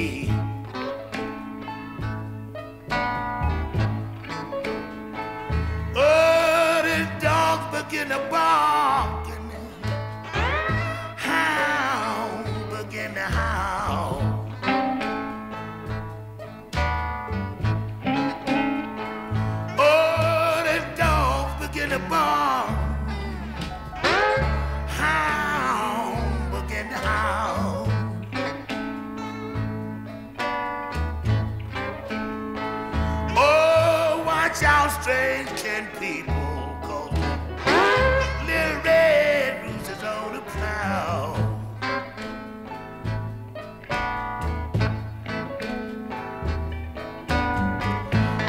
Oh, the dogs begin to bark and begin to howl. sound strange can people call Little red roses on a plow.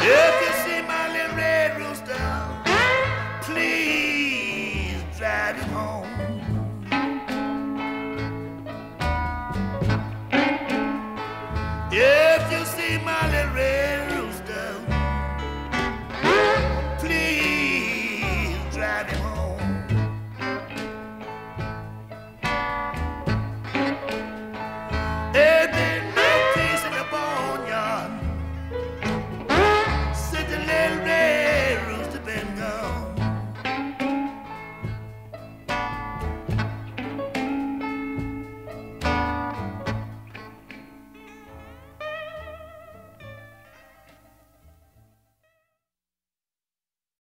If you see my little red rooster, please drive him home. If you see my